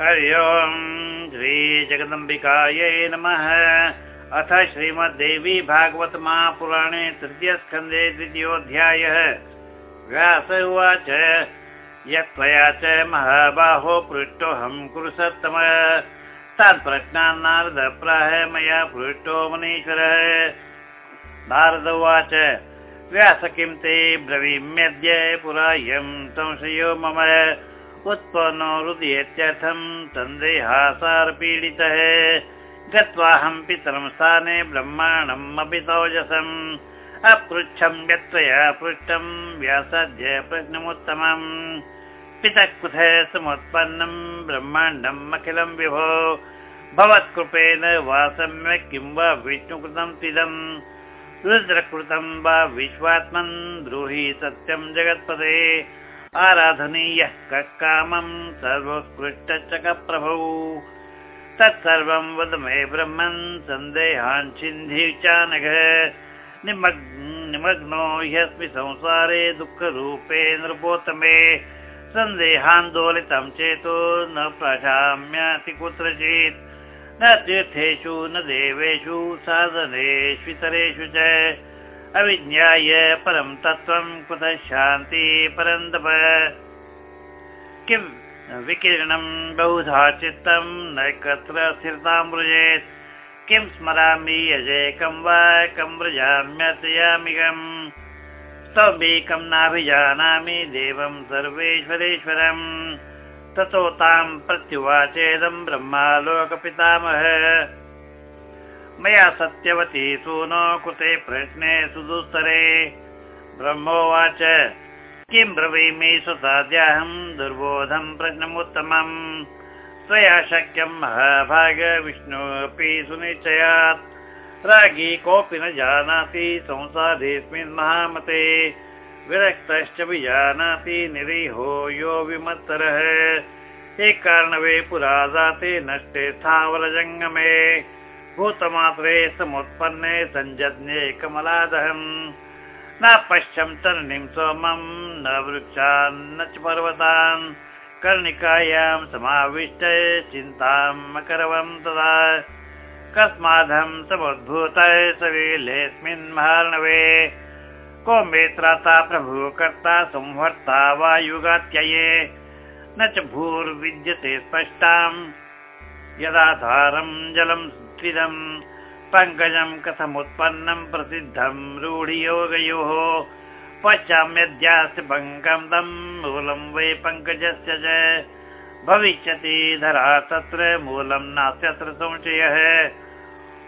हरि ओम् श्रीजगदम्बिकायै नमः। अथ श्रीमद्देवी भागवत महापुराणे तृतीयस्कन्धे द्वितीयोऽध्यायः। व्यास उवाच यत्त्वया च महाबाहो पृष्टोऽहं कुरुसत्तम तान् प्रश्नान् नारद प्राह मया पृष्टो मनीश्वरः। नारद उवाच व्यास किं ते ब्रवीम्यद्य पुरा संशयो मम उत्पन्नो हृदयेत्यर्थं सन्देहासारपीडितः गत्वाहं पितरं स्थाने ब्रह्माणम् अपि तौजसम्। अपृच्छं यत्त्वया पृष्टं व्यासाद्य प्रश्नमुत्तमम्। पितः कुतः समुत्पन्नं ब्रह्माण्डम् अखिलं विभो। भवत्कृपेण वा सम्यक् किं वा विष्णुकृतं तिदम् रुद्रकृतं वा विश्वात्मन् ब्रूहि सत्यं जगत्पदे आराधनीयः कः कामं सर्वोत्कृष्टचक प्रभौ तत्सर्वं वद मे ब्रह्मन् सन्देहान् चिन्धि चानघ। निमग्नो ह्यस्मि संसारे दुःखरूपे नृपोत्तमे सन्देहान्दोलितं चेतो न प्रशाम्यति कुत्रचित्। न तीर्थेषु न देवेषु साधनेष्वितरेषु च अविज्ञाय परं तत्त्वं कुतः शान्ति परन्तप किं विकीर्णं बहुधा चित्तं नैकत्र स्थिरतां वृजेत् किं स्मरामि यजेकं वा कं व्रजाम्यतयामिगम् स्तौबीकं नाभिजानामि देवं सर्वेश्वरेश्वरम्। ततो तां प्रत्युवाचेदं ब्रह्मालोकपितामह मया सत्यवती सूनो कृते प्रश्ने सुदुस्तरे ब्रह्मोवाच। किं ब्रवीमि सुताद्याहं दुर्बोधं प्रश्नमुत्तमम्। त्वया शक्यं महाभाग विष्णुपि सुनिश्चयात्। रागी कोऽपि न जानाति संसारेऽस्मिन् महामते। विरक्तश्च विजानाति निरीहो यो विमत्तरः। कारणवे पुरा जाते नष्टे स्थावरजङ्गमे भूतमात्रे समुत्पन्ने सञ्जज्ञे कमलादहम्। न पश्यं तरणिं सोमं न वृक्षान् न च पर्वतान्। कर्णिकायां समाविष्ट चिन्ताम् अकरवं तदा। कस्मादहं समुद्भूत सविलेऽस्मिन् महार्णवे। को मे त्राता प्रभु कर्ता संहर्ता वा युगात्यये न च भूर्विद्यते स्पष्टाम्। यदाधारं जलं स्थिरम् पङ्कजं कथमुत्पन्नं प्रसिद्धं रूढियोगयोः। पश्याम्यद्यास्य पङ्कं तं मूलं वै पङ्कजस्य च। भविष्यति धरा तत्र मूलं नास्त्यत्र संशयः।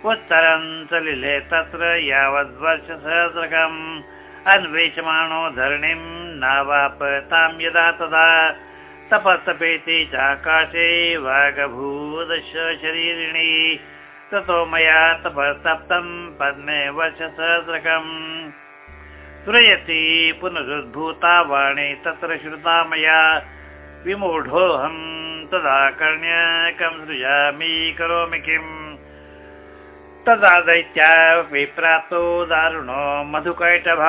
उत्तरं सलिले तत्र यावद्वर्षसहस्रकम् अन्वेषमाणो धरणिं नावापतां यदा तदा। तपस्तपेति चाकाशे वागभूदश शरीरिणी ततो मया तपस्तप्तं पद्मे वर्षसहस्रकम् श्रूयति पुनरुद्भूता वाणी तत्र श्रुता मया। विमूढोऽहं तदा कर्ण्यकं सृजामि करोमि किम्? तदा दैत्यापि प्राप्तो दारुणो मधुकैटभ।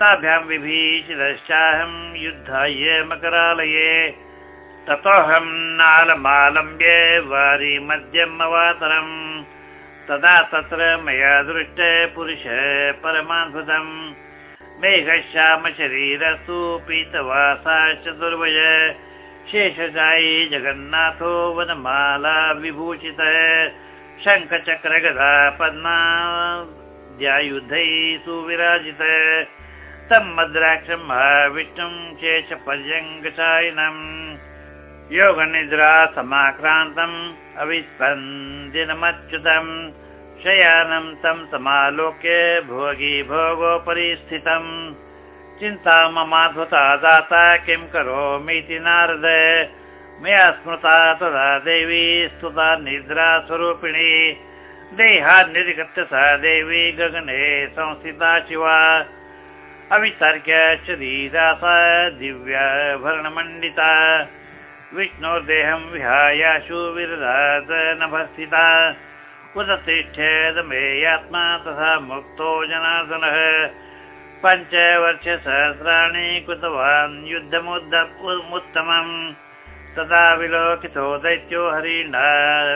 ताभ्यां विभीषितश्चाहं युद्धाय मकरालये ततोऽहं नालमालम्ब्य वारि अवातरम् तदा तत्र मया दृष्ट पुरुष परमाद्भुतम्। मेघश्यामशरीरस्तु पीतवासाश्च दुर्वय शेषशायी जगन्नाथो वनमाला विभूषितः। शङ्खचक्रगदा पद्माद्यायुधैः सुविराजित। मद्राक्षं महाविष्णुं शेषपर्यङ्कशायिनम् योगनिद्रा समाक्रान्तम् अविस्पन्दिनमच्युतम् शयानं तं समालोक्य भोगी भोगोपरि स्थितम् चिन्ता ममाद्भुता दाता किं करोमीति नारद। मया स्मृता तदा देवी स्तुता निद्रा स्वरूपिणी। देहा निर्गत्य सा देवी गगने संस्थिता शिवा। अवितर्क्य शरीरा सा दिव्याभरणमण्डिता मे आत्मा तथा मुक्तो जनार्दनः। पञ्चवर्षसहस्राणि कृतवान् युद्धमुत्तमम् तदा विलोकितो दैत्यो हरिण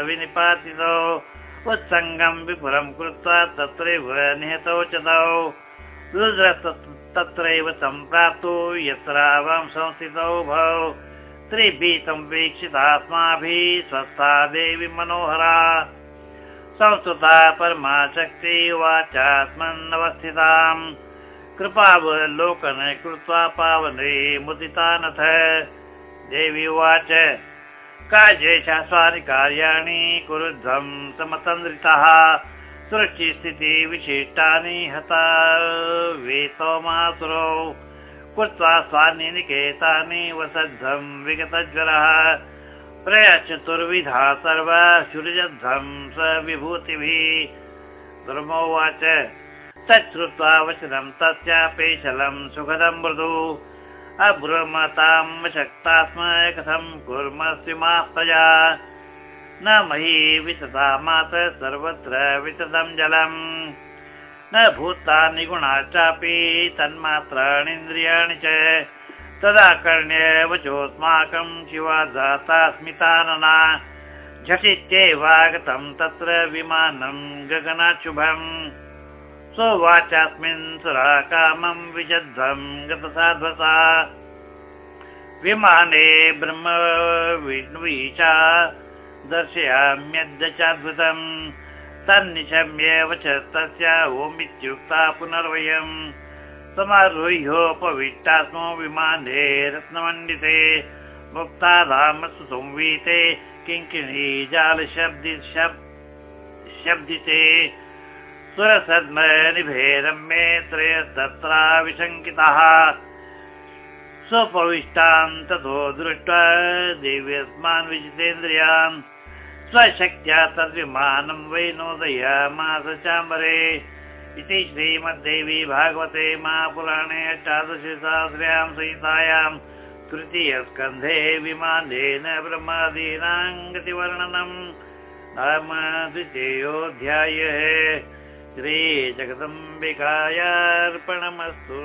विनिपातितौ। उत्सङ्गं विपुलं कृत्वा तत्रैव निहतौ च तौ तत्रैव सम्प्राप्तो यत्रावां संस्थितौ भौ त्रिभीतं वीक्षितात्माभिः स्वस्था देवी मनोहरा। संस्तुता परमा शक्ति वाचात्मन्नवस्थिताम् कृपावलोकन कृत्वा पावने मुदितानथ देवी उवाच काजेषा स्वानि कार्याणि कुरुध्वं समतन्द्रितः। सृष्टिस्थितिः विशिष्टानि हता वेतो मातुरौ कृत्वा स्वानि निकेतानि वसध्वं विगतज्वरः। प्रयचतुर्विधा सर्वा सुरजध्वं स विभूतिभिः। धर्मोवाच तच्छ्रुत्वा वचनं तस्य पेशलं सुखदं मृदु। अब्रह्मतां शक्तास्म कथं कुर्मस्ति मास्तया न मही वितता मात सर्वत्र विततं जलम् न भूतानि गुणा चापि तन्मात्राणीन्द्रियाणि च तदा कर्ण्य वचोऽस्माकं शिवा जातास्मितानना झटित्येवागतं तत्र विमानं गगनाशुभम् सोवाचास्मिन् कामं विजध्वं गतसाध्वसा। विमाने ब्रह्म विचा दर्शयाम्यद्य चाद्भुतम् तन्निशम्येव च तस्य ओमित्युक्ता पुनर्वयम्। समारोह्योपविष्टास्मो विमाने रत्नमण्डिते। मुक्ताधामसु संवीते किङ्किणी जालशब्दि शब्दिते। सुरसद्मनिभेरम्ये त्रयस्तत्रा विशङ्कितः स्वपविष्टान् ततो दृष्ट्वा देव्यस्मान् विजितेन्द्रियान् स्वशक्त्या तद्विमानं वै नोदयामास चाम्बरे इति श्रीमद्देवी भागवते महापुराणे अष्टादशसहस्र्यां संहितायां तृतीयस्कन्धे विमानेन ब्रह्मादीनां गतिवर्णनम् नाम द्वितीयोऽध्यायः श्रीजगदम्बिकायार्पणमस्तु